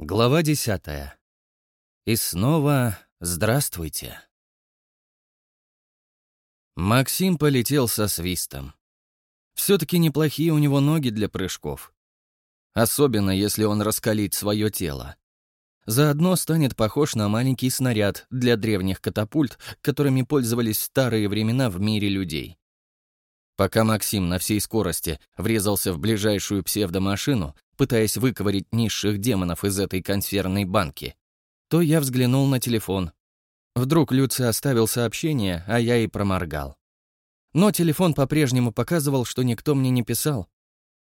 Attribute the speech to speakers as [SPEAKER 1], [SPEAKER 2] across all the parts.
[SPEAKER 1] Глава десятая. И снова здравствуйте. Максим полетел со свистом. Все-таки неплохие у него ноги для прыжков. Особенно, если он раскалит свое тело. Заодно станет похож на маленький снаряд для древних катапульт, которыми пользовались старые времена в мире людей. Пока Максим на всей скорости врезался в ближайшую псевдомашину, пытаясь выковырить низших демонов из этой консервной банки, то я взглянул на телефон. Вдруг Люци оставил сообщение, а я и проморгал. Но телефон по-прежнему показывал, что никто мне не писал.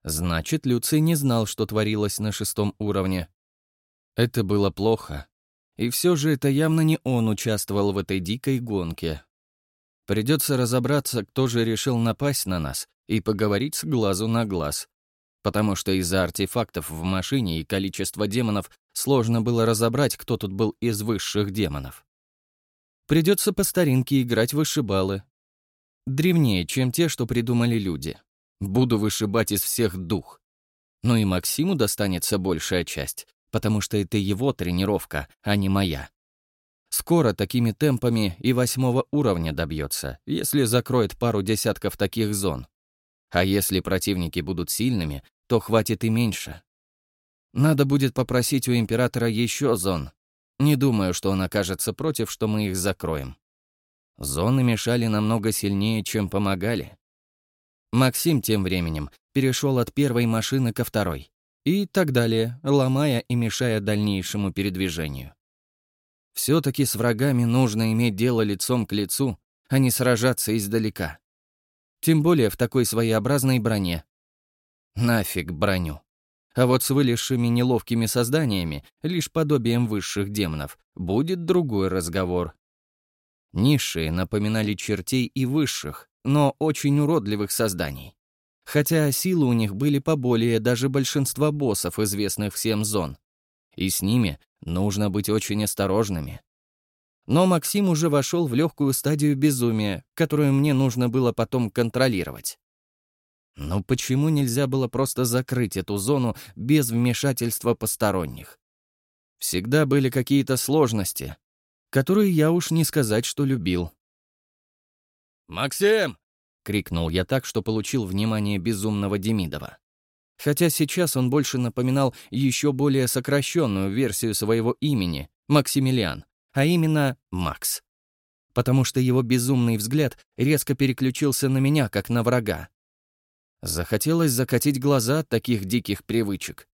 [SPEAKER 1] Значит, Люци не знал, что творилось на шестом уровне. Это было плохо. И все же это явно не он участвовал в этой дикой гонке. Придется разобраться, кто же решил напасть на нас, и поговорить с глазу на глаз. Потому что из-за артефактов в машине и количества демонов сложно было разобрать, кто тут был из высших демонов. Придется по старинке играть вышибалы. Древнее, чем те, что придумали люди. Буду вышибать из всех дух. Ну и Максиму достанется большая часть, потому что это его тренировка, а не моя. Скоро такими темпами и восьмого уровня добьется, если закроет пару десятков таких зон. А если противники будут сильными, то хватит и меньше. Надо будет попросить у императора еще зон. Не думаю, что он окажется против, что мы их закроем. Зоны мешали намного сильнее, чем помогали. Максим тем временем перешел от первой машины ко второй. И так далее, ломая и мешая дальнейшему передвижению. Все-таки с врагами нужно иметь дело лицом к лицу, а не сражаться издалека. Тем более в такой своеобразной броне. Нафиг броню. А вот с вылезшими неловкими созданиями, лишь подобием высших демонов, будет другой разговор. Низшие напоминали чертей и высших, но очень уродливых созданий. Хотя силы у них были поболее даже большинства боссов, известных всем зон. И с ними Нужно быть очень осторожными. Но Максим уже вошел в легкую стадию безумия, которую мне нужно было потом контролировать. Но почему нельзя было просто закрыть эту зону без вмешательства посторонних? Всегда были какие-то сложности, которые я уж не сказать, что любил.
[SPEAKER 2] «Максим!» — крикнул
[SPEAKER 1] я так, что получил внимание безумного Демидова хотя сейчас он больше напоминал еще более сокращенную версию своего имени — Максимилиан, а именно Макс. Потому что его безумный взгляд резко переключился на меня, как на врага. Захотелось закатить глаза от таких диких привычек.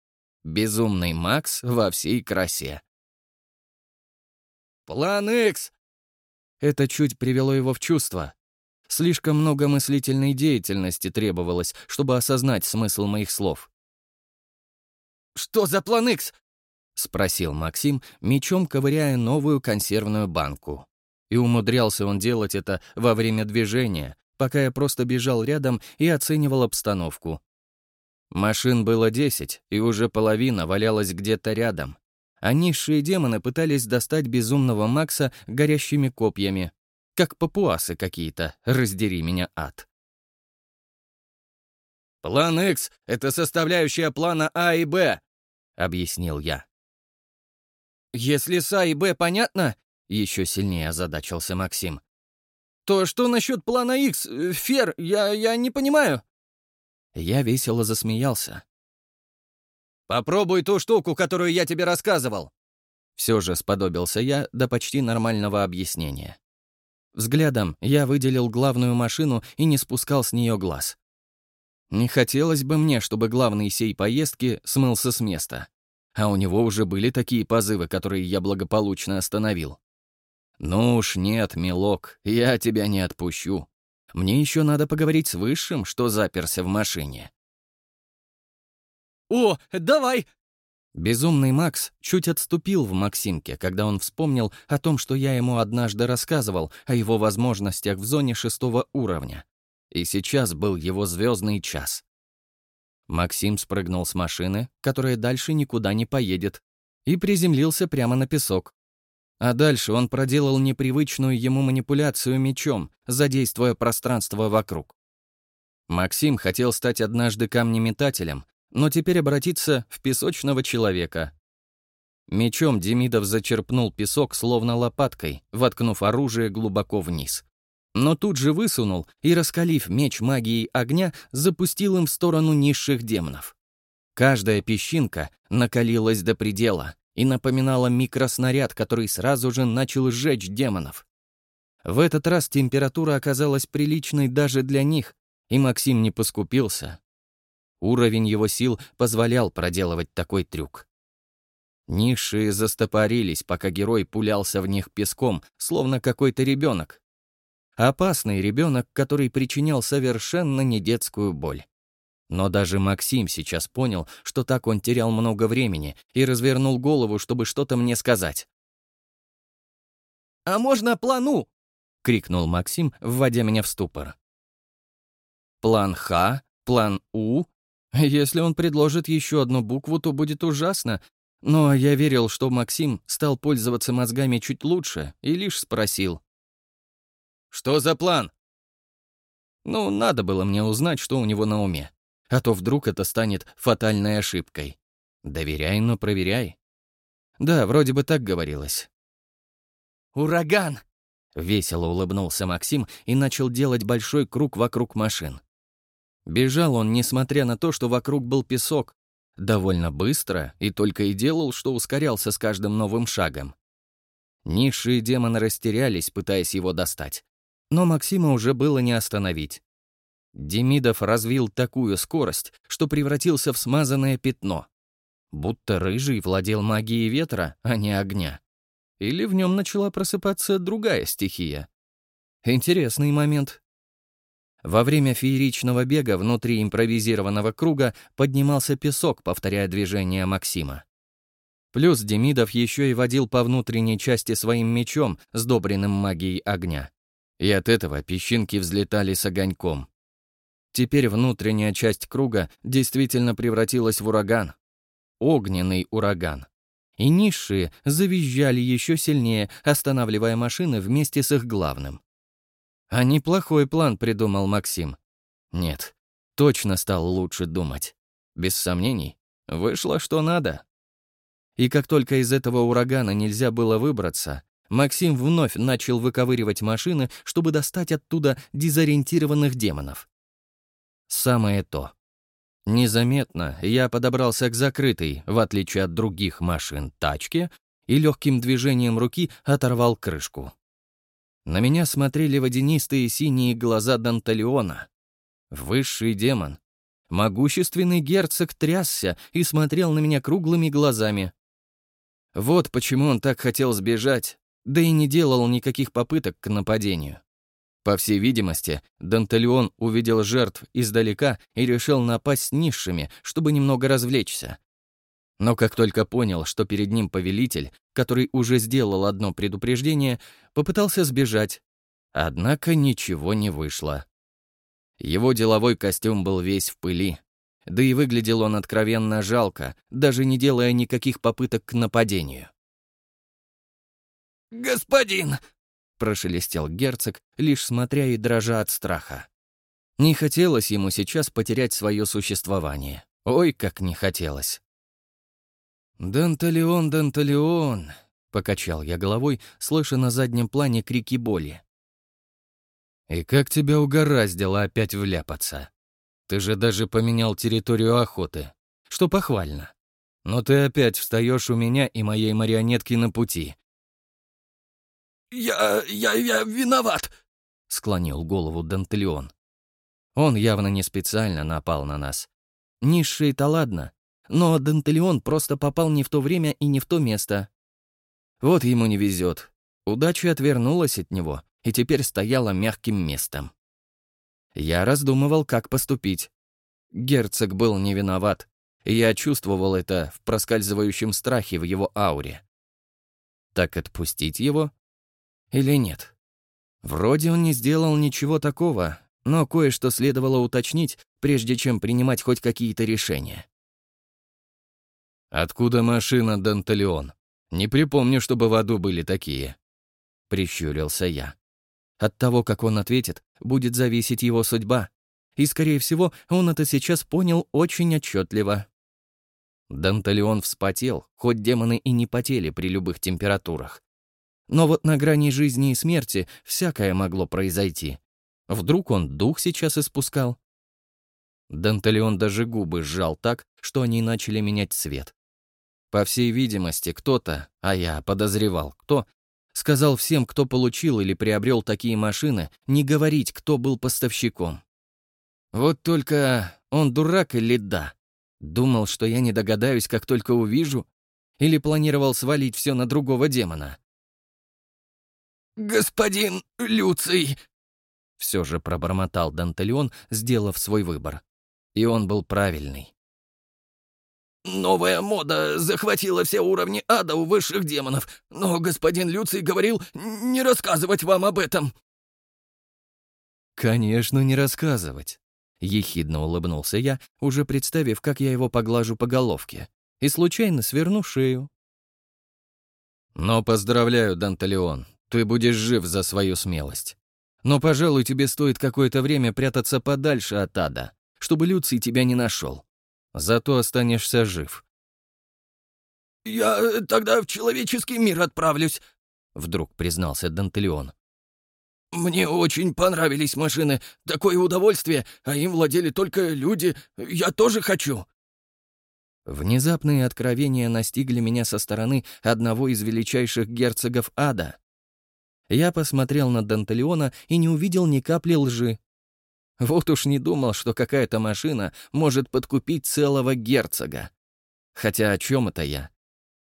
[SPEAKER 1] Безумный Макс во всей красе.
[SPEAKER 2] «План Икс!»
[SPEAKER 1] Это чуть привело его в чувство, Слишком много мыслительной деятельности требовалось, чтобы осознать смысл моих слов.
[SPEAKER 2] «Что за план Икс?»
[SPEAKER 1] — спросил Максим, мечом ковыряя новую консервную банку. И умудрялся он делать это во время движения, пока я просто бежал рядом и оценивал обстановку. Машин было десять, и уже половина валялась где-то рядом. А низшие демоны пытались достать безумного Макса горящими копьями, как папуасы какие-то, раздери меня ад.
[SPEAKER 2] «План X — это составляющая плана А и Б», — объяснил я.
[SPEAKER 1] «Если с А и Б понятно?» — еще сильнее озадачился Максим.
[SPEAKER 2] «То что насчет плана X? Фер, я, я не понимаю».
[SPEAKER 1] Я весело засмеялся.
[SPEAKER 2] «Попробуй ту штуку, которую я тебе рассказывал».
[SPEAKER 1] Все же сподобился я до почти нормального объяснения. Взглядом я выделил главную машину и не спускал с нее глаз. Не хотелось бы мне, чтобы главный сей поездки смылся с места. А у него уже были такие позывы, которые я благополучно остановил. «Ну уж нет, милок, я тебя не отпущу. Мне еще надо поговорить с Высшим, что заперся в машине».
[SPEAKER 2] «О, давай!»
[SPEAKER 1] Безумный Макс чуть отступил в Максимке, когда он вспомнил о том, что я ему однажды рассказывал о его возможностях в зоне шестого уровня. И сейчас был его звездный час. Максим спрыгнул с машины, которая дальше никуда не поедет, и приземлился прямо на песок. А дальше он проделал непривычную ему манипуляцию мечом, задействуя пространство вокруг. Максим хотел стать однажды камнеметателем, но теперь обратиться в песочного человека. Мечом Демидов зачерпнул песок, словно лопаткой, воткнув оружие глубоко вниз. Но тут же высунул и, раскалив меч магией огня, запустил им в сторону низших демонов. Каждая песчинка накалилась до предела и напоминала микроснаряд, который сразу же начал сжечь демонов. В этот раз температура оказалась приличной даже для них, и Максим не поскупился. Уровень его сил позволял проделывать такой трюк. Низшие застопорились, пока герой пулялся в них песком, словно какой-то ребенок. Опасный ребенок, который причинял совершенно не детскую боль. Но даже Максим сейчас понял, что так он терял много времени и развернул голову, чтобы что-то мне сказать.
[SPEAKER 2] «А можно плану?» — крикнул Максим, вводя меня в ступор.
[SPEAKER 1] «План Х? План У? Если он предложит еще одну букву, то будет ужасно, но я верил, что Максим стал пользоваться мозгами чуть лучше и лишь спросил.
[SPEAKER 2] «Что за план?»
[SPEAKER 1] Ну, надо было мне узнать, что у него на уме. А то вдруг это станет фатальной ошибкой. Доверяй, но проверяй. Да, вроде бы так говорилось.
[SPEAKER 2] «Ураган!»
[SPEAKER 1] — весело улыбнулся Максим и начал делать большой круг вокруг машин. Бежал он, несмотря на то, что вокруг был песок, довольно быстро и только и делал, что ускорялся с каждым новым шагом. Низшие демоны растерялись, пытаясь его достать. Но Максима уже было не остановить. Демидов развил такую скорость, что превратился в смазанное пятно. Будто рыжий владел магией ветра, а не огня. Или в нем начала просыпаться другая стихия. Интересный момент. Во время фееричного бега внутри импровизированного круга поднимался песок, повторяя движения Максима. Плюс Демидов еще и водил по внутренней части своим мечом, сдобренным магией огня. И от этого песчинки взлетали с огоньком. Теперь внутренняя часть круга действительно превратилась в ураган. Огненный ураган. И низшие завизжали еще сильнее, останавливая машины вместе с их главным. А неплохой план придумал Максим. Нет, точно стал лучше думать. Без сомнений, вышло что надо. И как только из этого урагана нельзя было выбраться, Максим вновь начал выковыривать машины, чтобы достать оттуда дезориентированных демонов. Самое то. Незаметно я подобрался к закрытой, в отличие от других машин, тачке и легким движением руки оторвал крышку. На меня смотрели водянистые синие глаза Данталиона. Высший демон. Могущественный герцог трясся и смотрел на меня круглыми глазами. Вот почему он так хотел сбежать, да и не делал никаких попыток к нападению. По всей видимости, Данталион увидел жертв издалека и решил напасть низшими, чтобы немного развлечься. Но как только понял, что перед ним повелитель, который уже сделал одно предупреждение, попытался сбежать. Однако ничего не вышло. Его деловой костюм был весь в пыли. Да и выглядел он откровенно жалко, даже не делая никаких попыток к нападению.
[SPEAKER 2] «Господин!» — прошелестел герцог, лишь смотря и дрожа от страха.
[SPEAKER 1] Не хотелось ему сейчас потерять свое существование. Ой, как не хотелось. «Данталион, Данталион!» — покачал я головой, слыша на заднем плане крики боли. «И как тебя угораздило опять вляпаться? Ты же даже поменял территорию охоты, что похвально. Но ты опять встаешь у меня и моей марионетки на пути».
[SPEAKER 2] «Я... я... я виноват!»
[SPEAKER 1] — склонил голову Данталион. Он явно не специально напал на нас. Низшие-то ладно, но Дантелеон просто попал не в то время и не в то место. Вот ему не везет. Удача отвернулась от него и теперь стояла мягким местом. Я раздумывал, как поступить. Герцог был не виноват, и я чувствовал это в проскальзывающем страхе в его ауре. Так отпустить его? Или нет? Вроде он не сделал ничего такого, но кое-что следовало уточнить, прежде чем принимать хоть какие-то решения. «Откуда машина, Данталион? Не припомню, чтобы в аду были такие». Прищурился я. От того, как он ответит, будет зависеть его судьба. И, скорее всего, он это сейчас понял очень отчетливо. Данталион вспотел, хоть демоны и не потели при любых температурах. Но вот на грани жизни и смерти всякое могло произойти. Вдруг он дух сейчас испускал? Данталион даже губы сжал так, что они начали менять цвет. По всей видимости, кто-то, а я подозревал, кто, сказал всем, кто получил или приобрел такие машины, не говорить, кто был поставщиком. Вот только он дурак или да? Думал, что я не догадаюсь, как только увижу? Или планировал свалить все на другого демона?
[SPEAKER 2] «Господин Люций!»
[SPEAKER 1] Все же пробормотал Дантелеон, сделав свой выбор. И он был правильный.
[SPEAKER 2] «Новая мода захватила все уровни ада у высших демонов, но господин Люций говорил не рассказывать вам об этом».
[SPEAKER 1] «Конечно, не рассказывать», — ехидно улыбнулся я, уже представив, как я его поглажу по головке, и случайно сверну шею. «Но поздравляю, Данталеон, ты будешь жив за свою смелость. Но, пожалуй, тебе стоит какое-то время прятаться подальше от ада, чтобы Люций тебя не нашел. Зато останешься жив».
[SPEAKER 2] «Я тогда в человеческий мир отправлюсь», — вдруг признался Дантелеон. «Мне очень понравились машины. Такое удовольствие, а им владели только люди. Я тоже хочу».
[SPEAKER 1] Внезапные откровения настигли меня со стороны одного из величайших герцогов ада. Я посмотрел на Дантелеона и не увидел ни капли лжи. Вот уж не думал, что какая-то машина может подкупить целого герцога. Хотя о чем это я?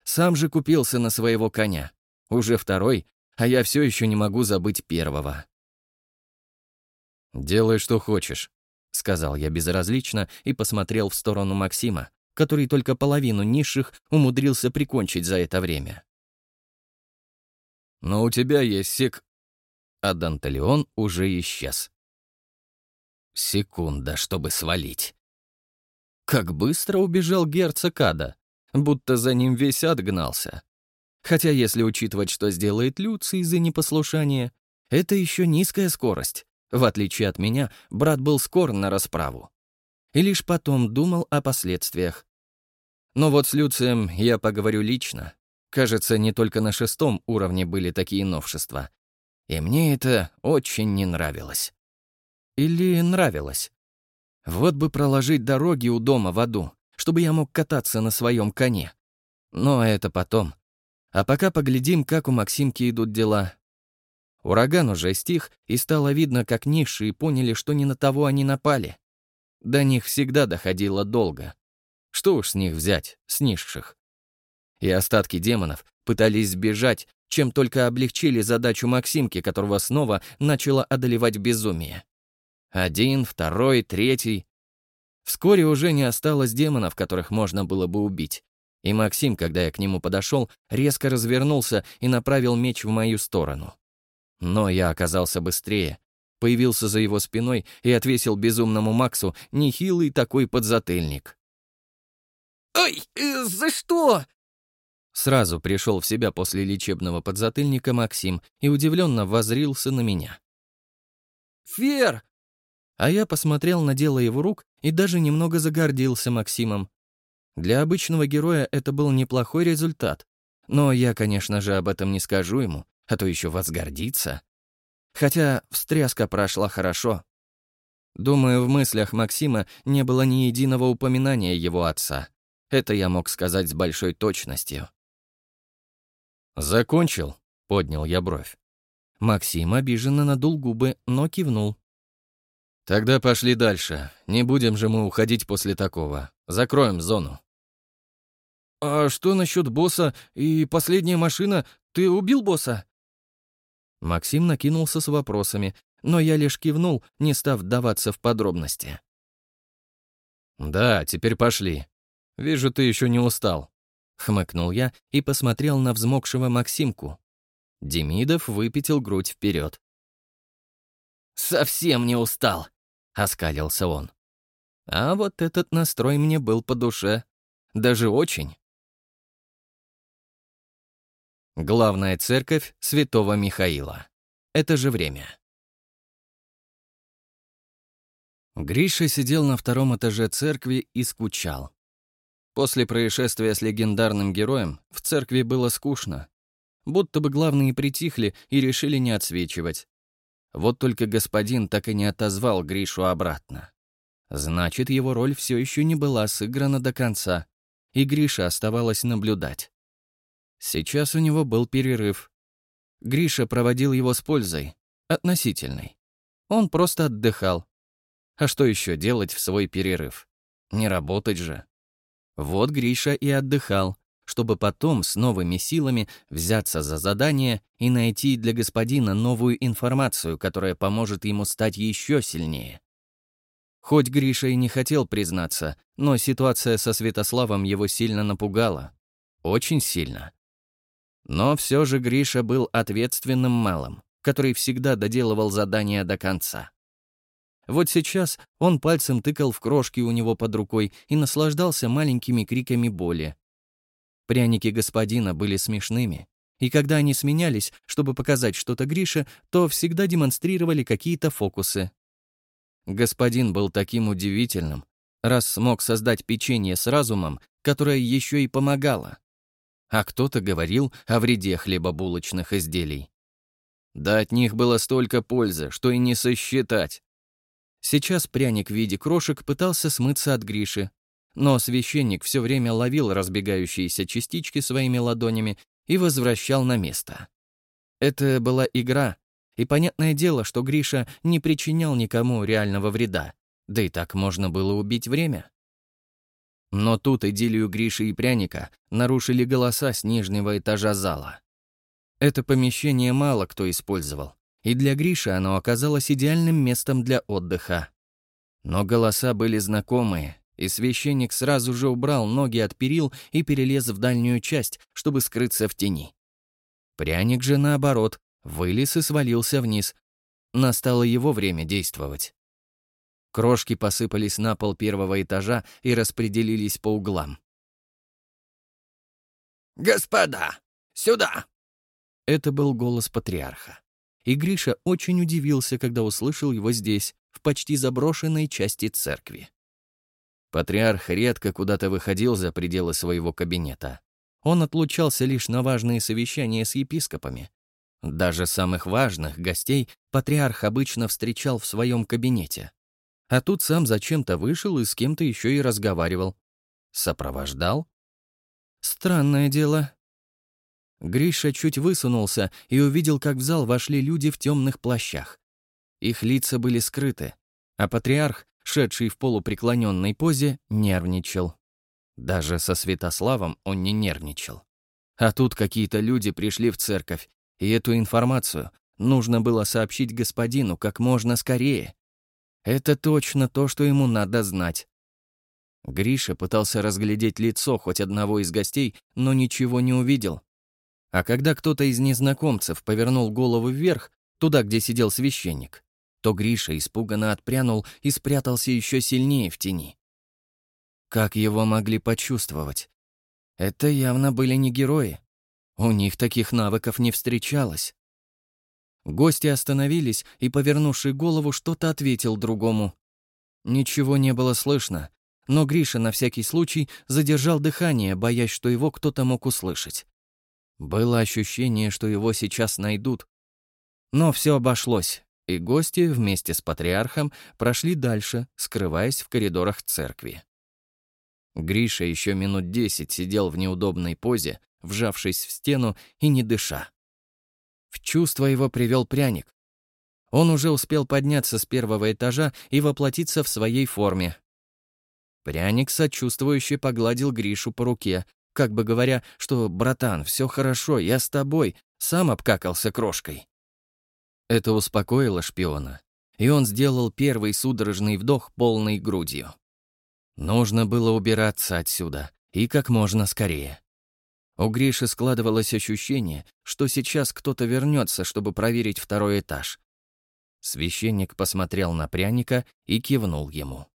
[SPEAKER 1] Сам же купился на своего коня. Уже второй, а я все еще не могу забыть первого. «Делай, что хочешь», — сказал я безразлично и посмотрел в сторону Максима, который только половину низших умудрился прикончить за это время. «Но у тебя есть сек...» А Данталеон уже исчез. Секунда, чтобы свалить. Как быстро убежал герцог Ада, будто за ним весь ад гнался. Хотя если учитывать, что сделает Люций из-за непослушания, это еще низкая скорость. В отличие от меня, брат был скор на расправу. И лишь потом думал о последствиях. Но вот с Люцием я поговорю лично. Кажется, не только на шестом уровне были такие новшества. И мне это очень не нравилось. Или нравилось. Вот бы проложить дороги у дома в аду, чтобы я мог кататься на своем коне. Но это потом. А пока поглядим, как у Максимки идут дела. Ураган уже стих, и стало видно, как низшие поняли, что не на того они напали. До них всегда доходило долго. Что уж с них взять, с низших? И остатки демонов пытались сбежать, чем только облегчили задачу Максимки, которого снова начало одолевать безумие. Один, второй, третий. Вскоре уже не осталось демонов, которых можно было бы убить. И Максим, когда я к нему подошел, резко развернулся и направил меч в мою сторону. Но я оказался быстрее, появился за его спиной и отвесил безумному Максу нехилый такой подзатыльник.
[SPEAKER 2] «Ой, э, за что?»
[SPEAKER 1] Сразу пришел в себя после лечебного подзатыльника Максим и удивленно возрился на меня.
[SPEAKER 2] «Фер!»
[SPEAKER 1] А я посмотрел на дело его рук и даже немного загордился Максимом. Для обычного героя это был неплохой результат. Но я, конечно же, об этом не скажу ему, а то еще возгордится. Хотя встряска прошла хорошо. Думаю, в мыслях Максима не было ни единого упоминания его отца. Это я мог сказать с большой точностью. «Закончил?» — поднял я бровь. Максим обиженно надул губы, но кивнул. «Тогда пошли дальше. Не будем же мы уходить после такого. Закроем зону».
[SPEAKER 2] «А что насчет босса и последняя машина? Ты убил босса?»
[SPEAKER 1] Максим накинулся с вопросами, но я лишь кивнул, не став вдаваться в подробности. «Да, теперь пошли. Вижу, ты еще не устал», — хмыкнул я и посмотрел на взмокшего Максимку. Демидов выпятил грудь вперед.
[SPEAKER 2] «Совсем не устал», — оскалился он.
[SPEAKER 1] А вот этот настрой мне был по душе. Даже очень. Главная церковь святого Михаила. Это же время. Гриша сидел на втором этаже церкви и скучал. После происшествия с легендарным героем в церкви было скучно. Будто бы главные притихли и решили не отсвечивать. Вот только господин так и не отозвал Гришу обратно. Значит, его роль все еще не была сыграна до конца, и Гриша оставалось наблюдать. Сейчас у него был перерыв. Гриша проводил его с пользой, относительной. Он просто отдыхал. А что еще делать в свой перерыв? Не работать же. Вот Гриша и отдыхал, чтобы потом с новыми силами взяться за задание и найти для господина новую информацию, которая поможет ему стать еще сильнее. Хоть Гриша и не хотел признаться, но ситуация со Святославом его сильно напугала. Очень сильно. Но все же Гриша был ответственным малым, который всегда доделывал задания до конца. Вот сейчас он пальцем тыкал в крошки у него под рукой и наслаждался маленькими криками боли. Пряники господина были смешными, и когда они сменялись, чтобы показать что-то Грише, то всегда демонстрировали какие-то фокусы. Господин был таким удивительным, раз смог создать печенье с разумом, которое еще и помогало. А кто-то говорил о вреде хлебобулочных изделий. Да от них было столько пользы, что и не сосчитать. Сейчас пряник в виде крошек пытался смыться от Гриши, но священник все время ловил разбегающиеся частички своими ладонями и возвращал на место. Это была игра, и понятное дело, что Гриша не причинял никому реального вреда, да и так можно было убить время. Но тут идиллию Гриши и пряника нарушили голоса с нижнего этажа зала. Это помещение мало кто использовал, и для Гриши оно оказалось идеальным местом для отдыха. Но голоса были знакомые, и священник сразу же убрал ноги от перил и перелез в дальнюю часть, чтобы скрыться в тени. Пряник же, наоборот, вылез и свалился вниз. Настало его время действовать. Крошки посыпались на пол первого этажа и распределились по углам.
[SPEAKER 2] «Господа, сюда!»
[SPEAKER 1] Это был голос патриарха и Гриша очень удивился, когда услышал его здесь, в почти заброшенной части церкви. Патриарх редко куда-то выходил за пределы своего кабинета. Он отлучался лишь на важные совещания с епископами. Даже самых важных гостей патриарх обычно встречал в своем кабинете. А тут сам зачем-то вышел и с кем-то еще и разговаривал. Сопровождал? Странное дело, Гриша чуть высунулся и увидел, как в зал вошли люди в темных плащах. Их лица были скрыты, а патриарх, шедший в полупреклоненной позе, нервничал. Даже со Святославом он не нервничал. А тут какие-то люди пришли в церковь, и эту информацию нужно было сообщить господину как можно скорее. Это точно то, что ему надо знать. Гриша пытался разглядеть лицо хоть одного из гостей, но ничего не увидел. А когда кто-то из незнакомцев повернул голову вверх, туда, где сидел священник, то Гриша испуганно отпрянул и спрятался еще сильнее в тени. Как его могли почувствовать? Это явно были не герои. У них таких навыков не встречалось. Гости остановились, и, повернувший голову, что-то ответил другому. Ничего не было слышно, но Гриша на всякий случай задержал дыхание, боясь, что его кто-то мог услышать. Было ощущение, что его сейчас найдут. Но все обошлось, и гости вместе с патриархом прошли дальше, скрываясь в коридорах церкви. Гриша еще минут десять сидел в неудобной позе, вжавшись в стену и не дыша. В чувство его привел пряник. Он уже успел подняться с первого этажа и воплотиться в своей форме. Пряник сочувствующе погладил Гришу по руке, как бы говоря, что «братан, все хорошо, я с тобой», сам обкакался крошкой. Это успокоило шпиона, и он сделал первый судорожный вдох полной грудью. Нужно было убираться отсюда, и как можно скорее. У Гриши складывалось ощущение, что сейчас кто-то вернется, чтобы проверить второй этаж. Священник посмотрел на пряника и кивнул ему.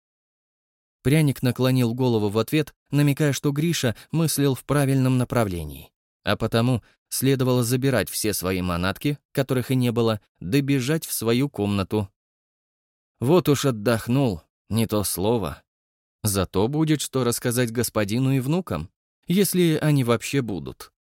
[SPEAKER 1] Пряник наклонил голову в ответ, намекая, что Гриша мыслил в правильном направлении. А потому следовало забирать все свои манатки, которых и не было, добежать в свою комнату. Вот уж отдохнул, не то слово. Зато будет что рассказать господину и внукам, если они вообще будут.